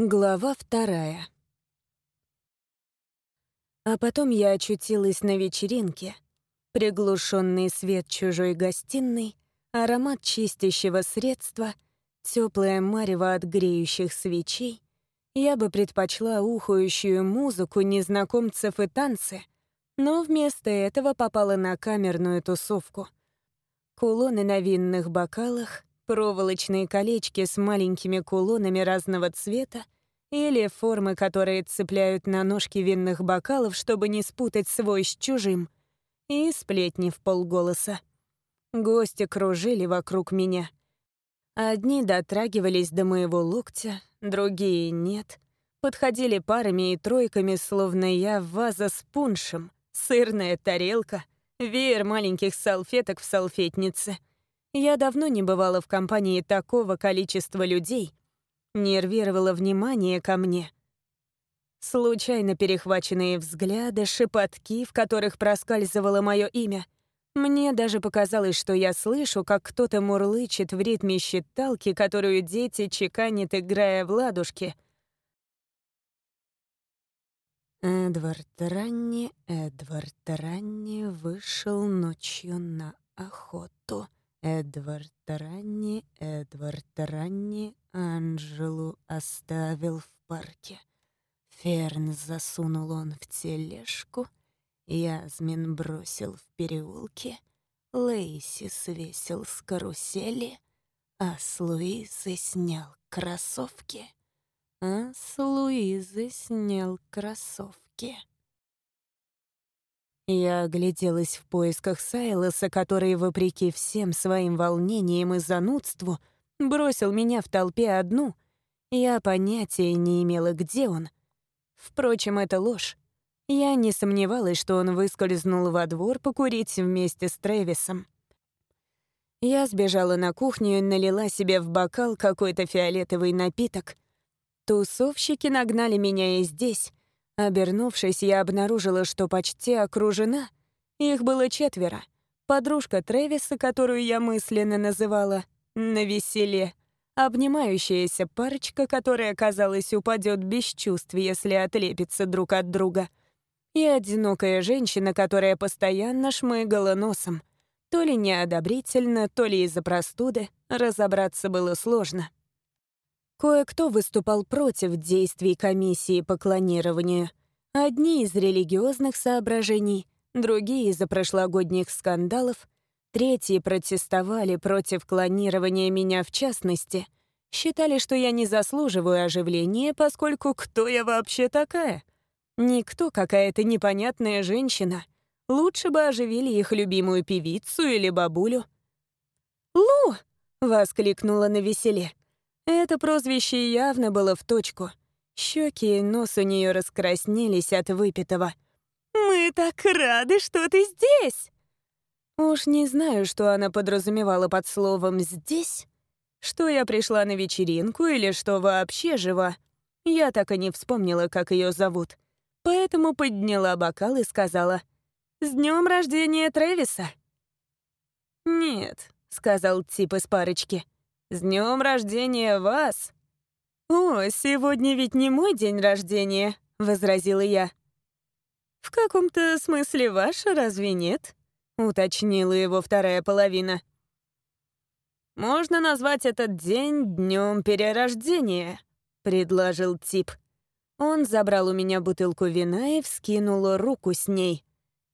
Глава вторая. А потом я очутилась на вечеринке. Приглушенный свет чужой гостиной, аромат чистящего средства, теплое марево от греющих свечей. Я бы предпочла ухающую музыку незнакомцев и танцы, но вместо этого попала на камерную тусовку. Кулоны на винных бокалах, проволочные колечки с маленькими кулонами разного цвета или формы, которые цепляют на ножки винных бокалов, чтобы не спутать свой с чужим, и сплетни в полголоса. Гости кружили вокруг меня. Одни дотрагивались до моего локтя, другие — нет. Подходили парами и тройками, словно я ваза с пуншем, сырная тарелка, веер маленьких салфеток в салфетнице — я давно не бывала в компании такого количества людей. Нервировало внимание ко мне. Случайно перехваченные взгляды, шепотки, в которых проскальзывало мое имя. Мне даже показалось, что я слышу, как кто-то мурлычет в ритме считалки, которую дети чеканят, играя в ладушки. Эдвард Ранни, Эдвард Ранни вышел ночью на охоту. Эдвард Ранни, Эдвард Ранни Анжелу оставил в парке. Ферн засунул он в тележку, Язмин бросил в переулке, Лейси свесил с карусели, а с Луизы снял кроссовки. А с Луизы снял кроссовки. Я огляделась в поисках Сайлоса, который, вопреки всем своим волнениям и занудству, бросил меня в толпе одну. Я понятия не имела, где он. Впрочем, это ложь. Я не сомневалась, что он выскользнул во двор покурить вместе с Трэвисом. Я сбежала на кухню и налила себе в бокал какой-то фиолетовый напиток. Тусовщики нагнали меня и здесь, Обернувшись, я обнаружила, что почти окружена. Их было четверо. Подружка Трэвиса, которую я мысленно называла «на веселе», обнимающаяся парочка, которая, казалось, упадет без чувств, если отлепится друг от друга, и одинокая женщина, которая постоянно шмыгала носом. То ли неодобрительно, то ли из-за простуды, разобраться было сложно. Кое-кто выступал против действий комиссии по клонированию. Одни из религиозных соображений, другие из-за прошлогодних скандалов, третьи протестовали против клонирования меня в частности, считали, что я не заслуживаю оживления, поскольку кто я вообще такая? Никто, какая-то непонятная женщина. Лучше бы оживили их любимую певицу или бабулю. «Лу!» — воскликнула на веселе. Это прозвище явно было в точку. Щеки и нос у нее раскраснелись от выпитого. «Мы так рады, что ты здесь!» Уж не знаю, что она подразумевала под словом «здесь», что я пришла на вечеринку или что вообще жива. Я так и не вспомнила, как ее зовут. Поэтому подняла бокал и сказала «С днем рождения Трэвиса!» «Нет», — сказал тип из парочки, — «С днем рождения вас!» «О, сегодня ведь не мой день рождения», — возразила я. «В каком-то смысле ваш, разве нет?» — уточнила его вторая половина. «Можно назвать этот день днем перерождения», — предложил тип. Он забрал у меня бутылку вина и вскинул руку с ней.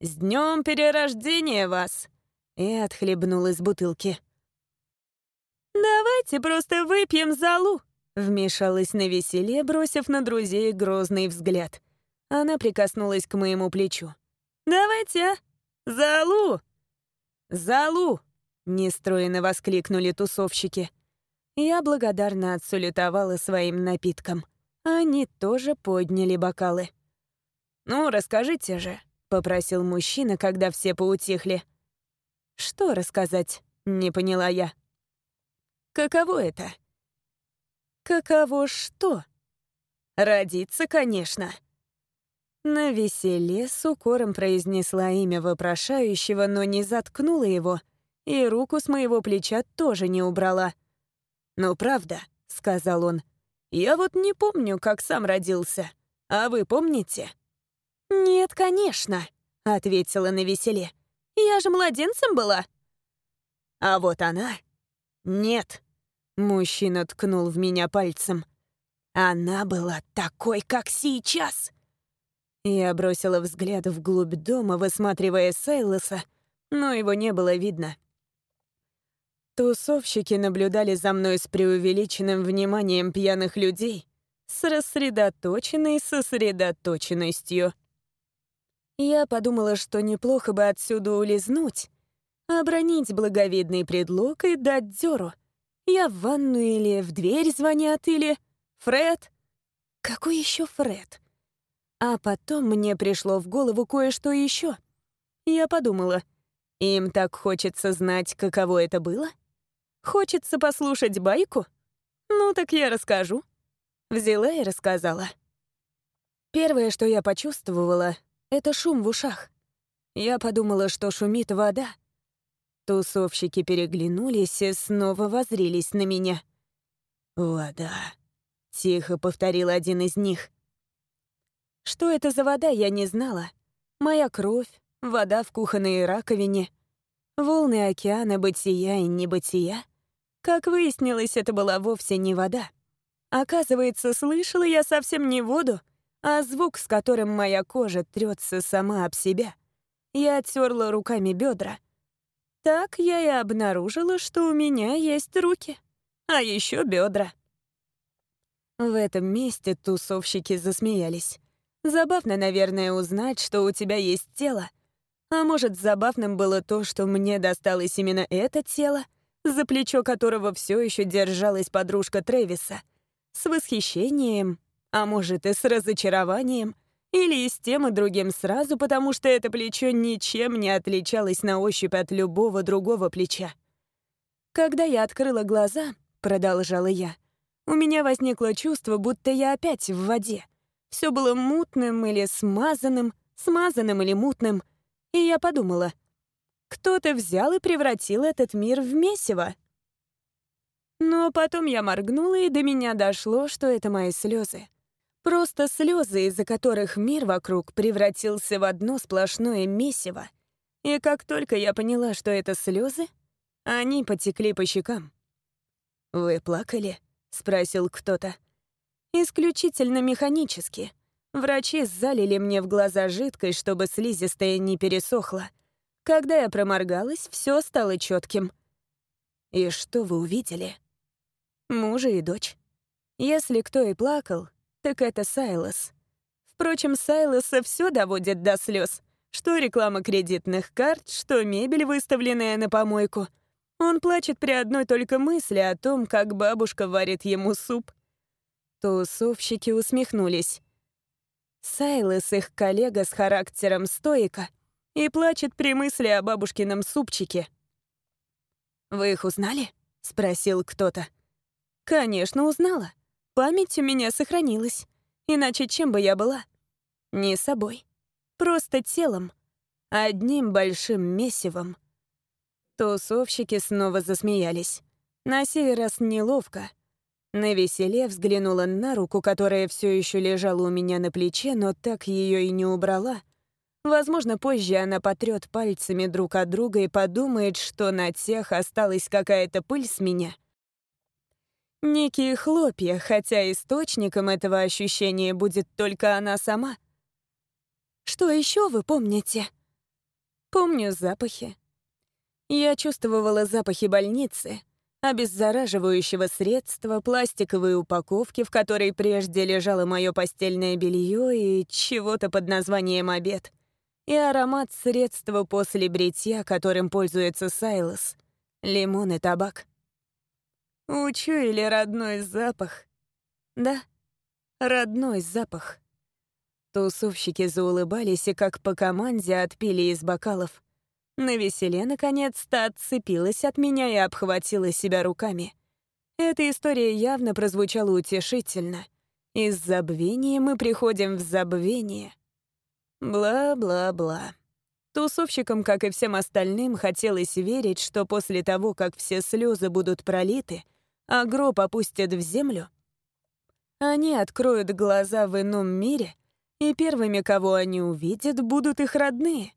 «С днем перерождения вас!» и отхлебнул из бутылки. «Давайте просто выпьем залу!» Вмешалась на веселе, бросив на друзей грозный взгляд. Она прикоснулась к моему плечу. «Давайте, а? Залу!» «Залу!» — нестроенно воскликнули тусовщики. Я благодарно отсулетовала своим напиткам. Они тоже подняли бокалы. «Ну, расскажите же», — попросил мужчина, когда все поутихли. «Что рассказать?» — не поняла я. Каково это? Каково что? Родиться, конечно. На веселе с укором произнесла имя вопрошающего, но не заткнула его, и руку с моего плеча тоже не убрала. «Ну, правда», — сказал он, — Я вот не помню, как сам родился. А вы помните?» «Нет, конечно», — ответила на веселе. «Я же младенцем была». «А вот она...» «Нет», — мужчина ткнул в меня пальцем. «Она была такой, как сейчас». Я бросила взгляд вглубь дома, высматривая Сайлоса, но его не было видно. Тусовщики наблюдали за мной с преувеличенным вниманием пьяных людей, с рассредоточенной сосредоточенностью. Я подумала, что неплохо бы отсюда улизнуть, обронить благовидный предлог и дать дёру. Я в ванну или в дверь звонят, или... Фред? Какой еще Фред? А потом мне пришло в голову кое-что еще. Я подумала, им так хочется знать, каково это было? — Хочется послушать байку? Ну, так я расскажу. Взяла и рассказала. Первое, что я почувствовала, — это шум в ушах. Я подумала, что шумит вода. Тусовщики переглянулись и снова возрились на меня. «Вода», — тихо повторил один из них. Что это за вода, я не знала. Моя кровь, вода в кухонной раковине, волны океана бытия и небытия — как выяснилось, это была вовсе не вода. Оказывается, слышала я совсем не воду, а звук, с которым моя кожа трется сама об себя. Я оттерла руками бедра. Так я и обнаружила, что у меня есть руки, а еще бедра. В этом месте тусовщики засмеялись. Забавно, наверное, узнать, что у тебя есть тело. А может, забавным было то, что мне досталось именно это тело, за плечо которого все еще держалась подружка Трэвиса, с восхищением, а может и с разочарованием, или и с тем и другим сразу, потому что это плечо ничем не отличалось на ощупь от любого другого плеча. Когда я открыла глаза, продолжала я, у меня возникло чувство, будто я опять в воде. Все было мутным или смазанным, смазанным или мутным, и я подумала — кто-то взял и превратил этот мир в месиво. Но потом я моргнула, и до меня дошло, что это мои слезы. Просто слезы, из-за которых мир вокруг превратился в одно сплошное месиво. И как только я поняла, что это слезы, они потекли по щекам. «Вы плакали?» — спросил кто-то. «Исключительно механически. Врачи залили мне в глаза жидкость, чтобы слизистая не пересохла. Когда я проморгалась, все стало четким. И что вы увидели? Мужа и дочь. Если кто и плакал, так это Сайлос. Впрочем, Сайлоса все доводит до слез. Что реклама кредитных карт, что мебель, выставленная на помойку. Он плачет при одной только мысли о том, как бабушка варит ему суп. Тусовщики усмехнулись. Сайлос, их коллега с характером стоика — и плачет при мысли о бабушкином супчике. «Вы их узнали?» — спросил кто-то. «Конечно, узнала. Память у меня сохранилась. Иначе чем бы я была? Не собой. Просто телом. Одним большим месивом». Тусовщики снова засмеялись. На сей раз неловко. На веселе взглянула на руку, которая все еще лежала у меня на плече, но так ее и не убрала — Возможно, позже она потрет пальцами друг от друга и подумает, что на тех осталась какая-то пыль с меня. Некие хлопья, хотя источником этого ощущения будет только она сама. Что еще вы помните? Помню запахи. Я чувствовала запахи больницы, обеззараживающего средства, пластиковой упаковки, в которой прежде лежало мое постельное белье и чего-то под названием «обед» и аромат средства после бритья, которым пользуется Сайлос. Лимон и табак. Учуяли родной запах. Да, родной запах. Тусовщики заулыбались и как по команде отпили из бокалов. На веселе, наконец-то, отцепилась от меня и обхватила себя руками. Эта история явно прозвучала утешительно. Из забвения мы приходим в забвение — Бла-бла-бла. Тусовщикам, как и всем остальным, хотелось верить, что после того, как все слезы будут пролиты, а гроб опустят в землю, Они откроют глаза в ином мире, и первыми, кого они увидят, будут их родные.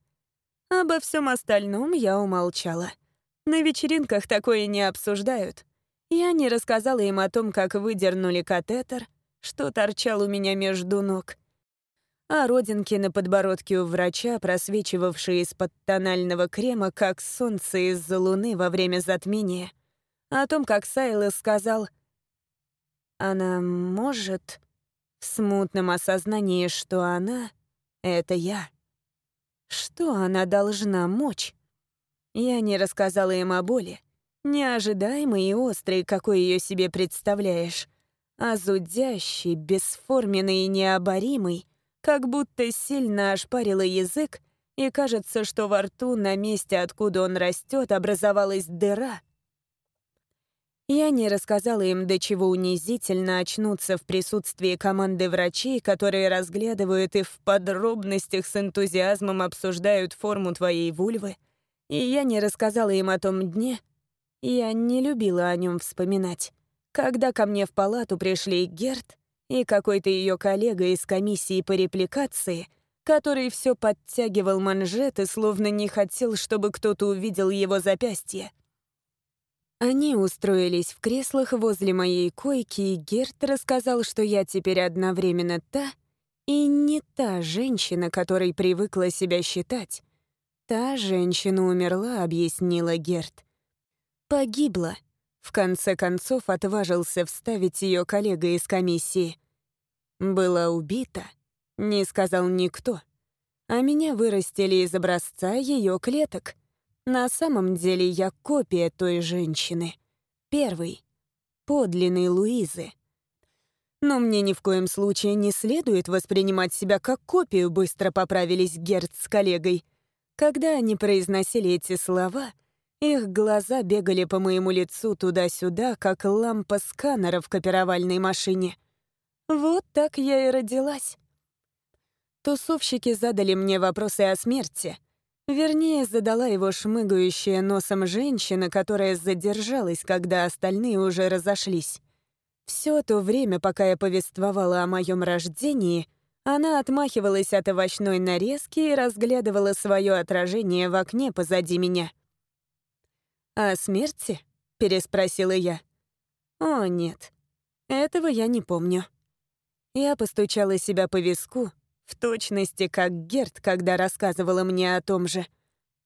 Обо всем остальном я умолчала. На вечеринках такое не обсуждают. Я не рассказала им о том, как выдернули катетер, что торчал у меня между ног, а родинки на подбородке у врача, просвечивавшие из-под тонального крема, как солнце из-за луны во время затмения, о том, как Сайлос сказал «Она может...» в смутном осознании, что она — это я. Что она должна мочь? Я не рассказала им о боли, неожидаемой и острой, какой ее себе представляешь, а зудящей, бесформенной и необоримой, как будто сильно ошпарила язык, и кажется, что во рту на месте, откуда он растет, образовалась дыра. Я не рассказала им, до чего унизительно очнуться в присутствии команды врачей, которые разглядывают и в подробностях с энтузиазмом обсуждают форму твоей вульвы. И я не рассказала им о том дне. Я не любила о нем вспоминать. Когда ко мне в палату пришли Герт и какой-то ее коллега из комиссии по репликации, который все подтягивал манжеты, словно не хотел, чтобы кто-то увидел его запястье. Они устроились в креслах возле моей койки, и Герт рассказал, что я теперь одновременно та и не та женщина, которой привыкла себя считать. Та женщина умерла, объяснила Герт. Погибла. В конце концов отважился вставить ее коллега из комиссии. Была убита, не сказал никто. А меня вырастили из образца ее клеток — на самом деле я копия той женщины. Первой. Подлинной Луизы. Но мне ни в коем случае не следует воспринимать себя как копию, быстро поправились Герц с коллегой. Когда они произносили эти слова, их глаза бегали по моему лицу туда-сюда, как лампа сканера в копировальной машине. Вот так я и родилась. Тусовщики задали мне вопросы о смерти — Вернее, задала его шмыгающая носом женщина, которая задержалась, когда остальные уже разошлись. Все то время, пока я повествовала о моем рождении, она отмахивалась от овощной нарезки и разглядывала свое отражение в окне позади меня. «О смерти?» — переспросила я. «О, нет. Этого я не помню». Я постучала себя по виску, в точности, как Герт, когда рассказывала мне о том же.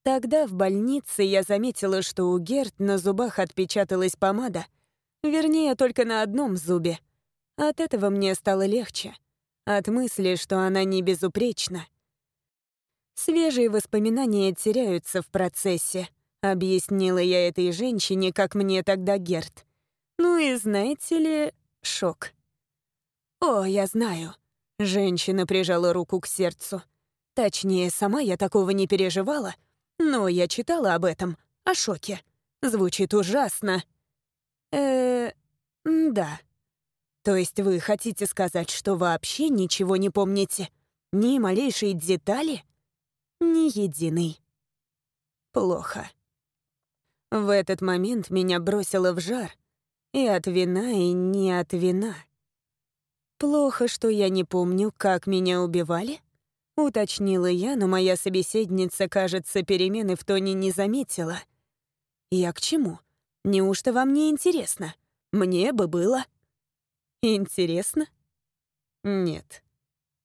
Тогда в больнице я заметила, что у Герт на зубах отпечаталась помада. Вернее, только на одном зубе. От этого мне стало легче. От мысли, что она не безупречна. Свежие воспоминания теряются в процессе, объяснила я этой женщине, как мне тогда Герт. Ну и знаете ли, шок. О, я знаю. Женщина прижала руку к сердцу. Точнее, сама я такого не переживала, но я читала об этом, о шоке. Звучит ужасно. э да. То есть вы хотите сказать, что вообще ничего не помните? Ни малейшей детали? Ни единой. Плохо. В этот момент меня бросило в жар. И от вина, и не от вина. «Плохо, что я не помню, как меня убивали?» — уточнила я, но моя собеседница, кажется, перемены в тоне не заметила. «Я к чему? Неужто вам не интересно? Мне бы было». «Интересно?» «Нет».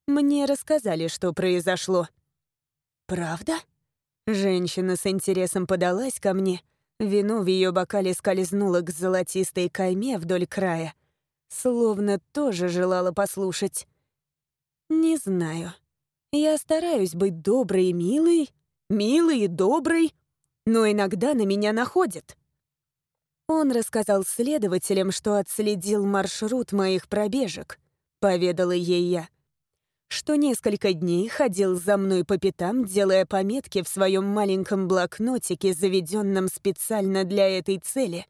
Мне рассказали, что произошло. «Правда?» Женщина с интересом подалась ко мне. Вино в ее бокале скользнуло к золотистой кайме вдоль края — словно тоже желала послушать. Не знаю. Я стараюсь быть доброй и милой, милой и доброй, но иногда на меня находит. Он рассказал следователям, что отследил маршрут моих пробежек, поведала ей я, что несколько дней ходил за мной по пятам, делая пометки в своем маленьком блокнотике, заведенном специально для этой цели.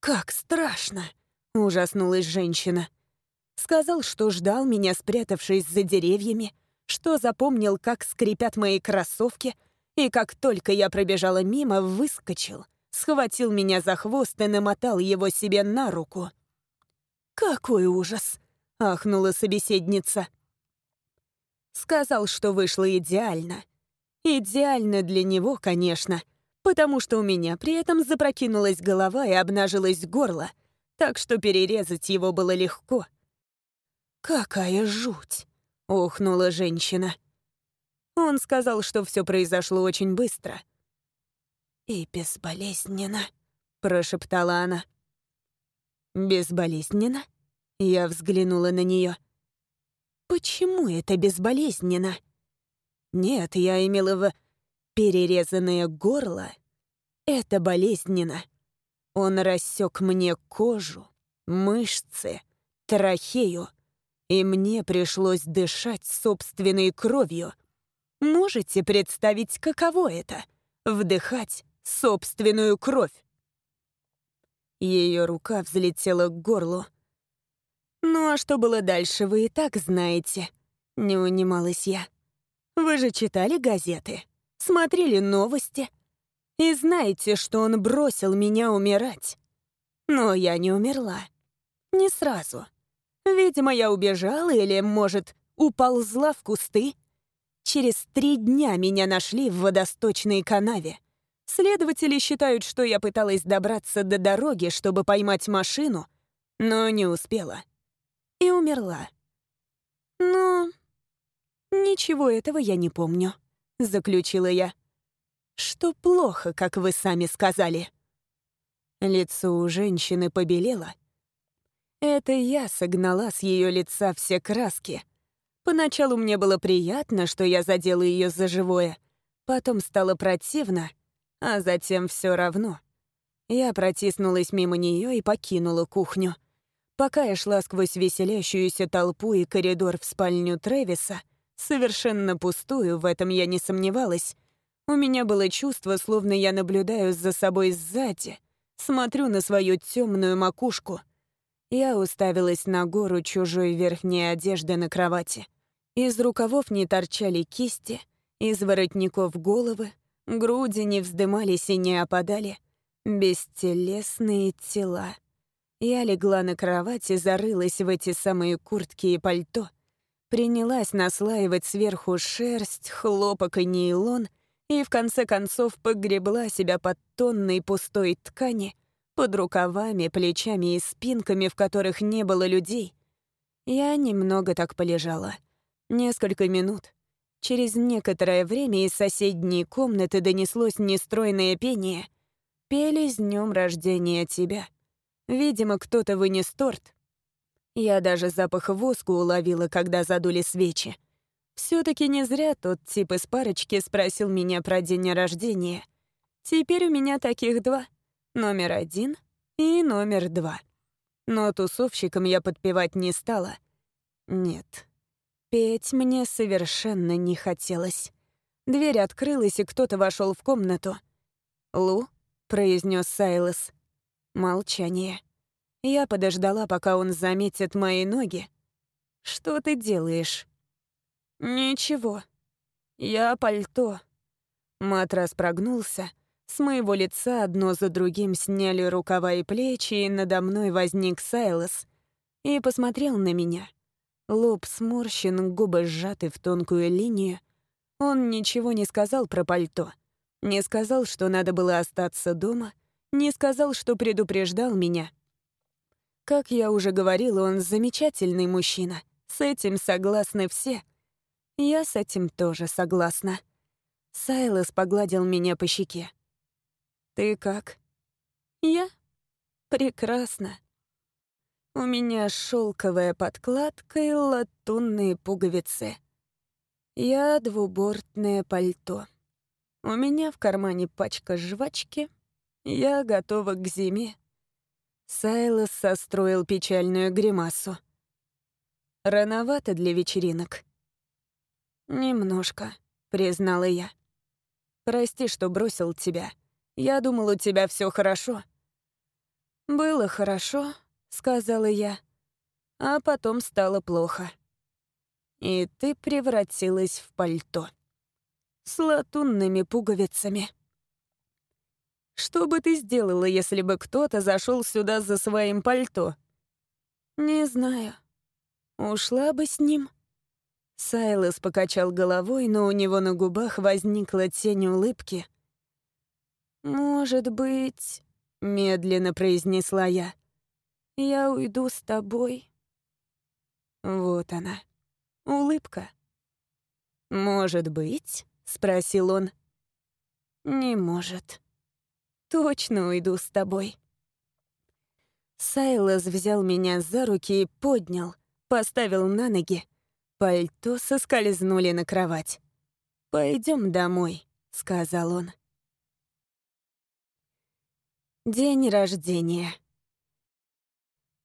Как страшно! Ужаснулась женщина. Сказал, что ждал меня, спрятавшись за деревьями, что запомнил, как скрипят мои кроссовки, и как только я пробежала мимо, выскочил, схватил меня за хвост и намотал его себе на руку. «Какой ужас!» — ахнула собеседница. Сказал, что вышло идеально. Идеально для него, конечно, потому что у меня при этом запрокинулась голова и обнажилось горло, так что перерезать его было легко. «Какая жуть!» — охнула женщина. Он сказал, что все произошло очень быстро. «И безболезненно», — прошептала она. «Безболезненно?» Я взглянула на нее. «Почему это безболезненно?» «Нет, я имела в... перерезанное горло. Это болезненно. Он рассек мне кожу, мышцы, трахею, и мне пришлось дышать собственной кровью. Можете представить, каково это — вдыхать собственную кровь?» Ее рука взлетела к горлу. «Ну а что было дальше, вы и так знаете», — не унималась я. «Вы же читали газеты, смотрели новости и знаете, что он бросил меня умирать. Но я не умерла. Не сразу. Видимо, я убежала или, может, уползла в кусты. Через три дня меня нашли в водосточной канаве. Следователи считают, что я пыталась добраться до дороги, чтобы поймать машину, но не успела. И умерла. Но ничего этого я не помню, заключила я. Что плохо, как вы сами сказали. Лицо у женщины побелело. Это я согнала с ее лица все краски. Поначалу мне было приятно, что я задела ее за живое. Потом стало противно — а затем все равно. Я протиснулась мимо нее и покинула кухню. Пока я шла сквозь веселящуюся толпу и коридор в спальню Трэвиса, совершенно пустую, в этом я не сомневалась, у меня было чувство, словно я наблюдаю за собой сзади, смотрю на свою темную макушку. Я уставилась на гору чужой верхней одежды на кровати. Из рукавов не торчали кисти, из воротников головы, Груди не вздымались и не опадали. Бестелесные тела. Я легла на кровать и зарылась в эти самые куртки и пальто. Принялась наслаивать сверху шерсть, хлопок и нейлон и в конце концов погребла себя под тонной пустой ткани, под рукавами, плечами и спинками, в которых не было людей. Я немного так полежала. Несколько минут. Через некоторое время из соседней комнаты донеслось нестройное пение. Пели с днем рождения тебя. Видимо, кто-то вынес торт. Я даже запах воска уловила, когда задули свечи. Все таки не зря тот тип из парочки спросил меня про день рождения. Теперь у меня таких два. Номер один и номер два. Но тусовщикам я подпевать не стала. Нет, Петь мне совершенно не хотелось. Дверь открылась, и кто-то вошел в комнату. «Лу?» — произнес Сайлос. Молчание. Я подождала, пока он заметит мои ноги. «Что ты делаешь?» «Ничего. Я пальто». Матрас прогнулся. С моего лица одно за другим сняли рукава и плечи, и надо мной возник Сайлос и посмотрел на меня. Лоб сморщен, губы сжаты в тонкую линию. Он ничего не сказал про пальто. Не сказал, что надо было остаться дома. Не сказал, что предупреждал меня. Как я уже говорила, он замечательный мужчина. С этим согласны все. Я с этим тоже согласна. Сайлос погладил меня по щеке. «Ты как?» «Я? Прекрасно. У меня шелковая подкладка и латунные пуговицы. Я двубортное пальто. У меня в кармане пачка жвачки. Я готова к зиме. Сайлос состроил печальную гримасу. Рановато для вечеринок. «Немножко», — признала я. «Прости, что бросил тебя. Я думал, у тебя все хорошо». «Было хорошо, сказала я. А потом стало плохо. И ты превратилась в пальто. С латунными пуговицами. Что бы ты сделала, если бы кто-то зашел сюда за своим пальто? Не знаю. Ушла бы с ним. Сайлос покачал головой, но у него на губах возникла тень улыбки. «Может быть...» — медленно произнесла я. «Я уйду с тобой». Вот она. Улыбка. «Может быть?» — спросил он. «Не может. Точно уйду с тобой». Сайлос взял меня за руки и поднял, поставил на ноги. Пальто соскользнули на кровать. Пойдем домой», — сказал он. День рождения.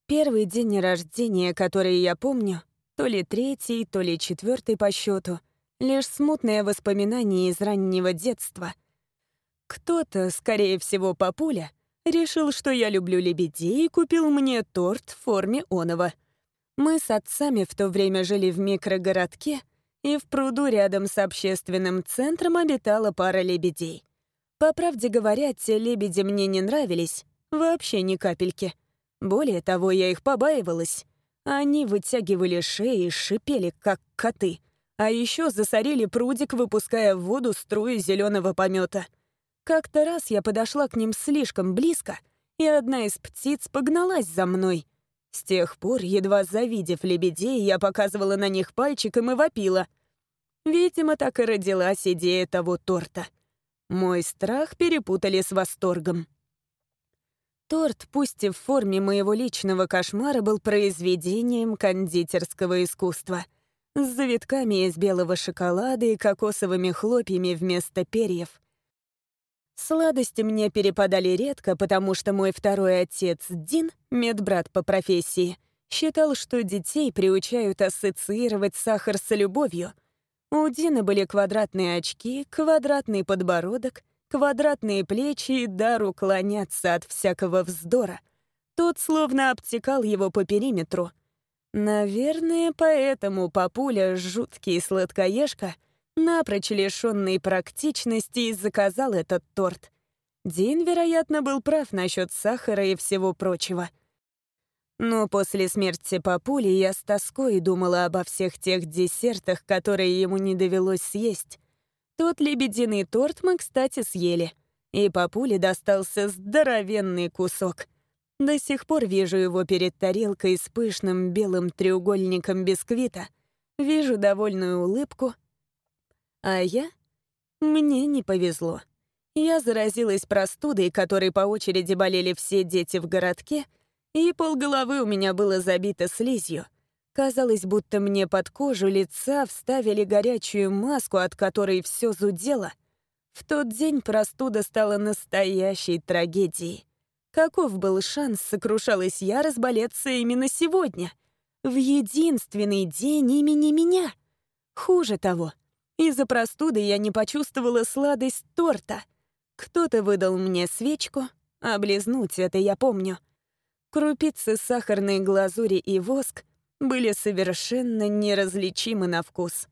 Первый день рождения, который я помню, то ли третий, то ли четвертый по счету, лишь смутное воспоминание из раннего детства. Кто-то, скорее всего, папуля, решил, что я люблю лебедей и купил мне торт в форме оного. Мы с отцами в то время жили в микрогородке, и в пруду рядом с общественным центром обитала пара лебедей. По правде говоря, те лебеди мне не нравились, вообще ни капельки. Более того, я их побаивалась. Они вытягивали шеи и шипели, как коты. А еще засорили прудик, выпуская в воду струю зеленого помета. Как-то раз я подошла к ним слишком близко, и одна из птиц погналась за мной. С тех пор, едва завидев лебедей, я показывала на них пальчиком и вопила. Видимо, так и родилась идея того торта. Мой страх перепутали с восторгом. Торт, пусть и в форме моего личного кошмара, был произведением кондитерского искусства. С завитками из белого шоколада и кокосовыми хлопьями вместо перьев. Сладости мне перепадали редко, потому что мой второй отец, Дин, медбрат по профессии, считал, что детей приучают ассоциировать сахар с любовью. У Дина были квадратные очки, квадратный подбородок, квадратные плечи и дар уклоняться от всякого вздора. Тот словно обтекал его по периметру. Наверное, поэтому папуля, жуткий сладкоежка — напрочь лишенный практичности, заказал этот торт. Дин, вероятно, был прав насчет сахара и всего прочего. Но после смерти папули я с тоской думала обо всех тех десертах, которые ему не довелось съесть. Тот лебединый торт мы, кстати, съели. И папуле достался здоровенный кусок. До сих пор вижу его перед тарелкой с пышным белым треугольником бисквита. Вижу довольную улыбку — а я? Мне не повезло. Я заразилась простудой, которой по очереди болели все дети в городке, и полголовы у меня было забито слизью. Казалось, будто мне под кожу лица вставили горячую маску, от которой все зудело. В тот день простуда стала настоящей трагедией. Каков был шанс, сокрушалась я, разболеться именно сегодня? В единственный день имени меня? Хуже того, из-за простуды я не почувствовала сладость торта. Кто-то выдал мне свечку, облизнуть это я помню. Крупицы сахарной глазури и воск были совершенно неразличимы на вкус.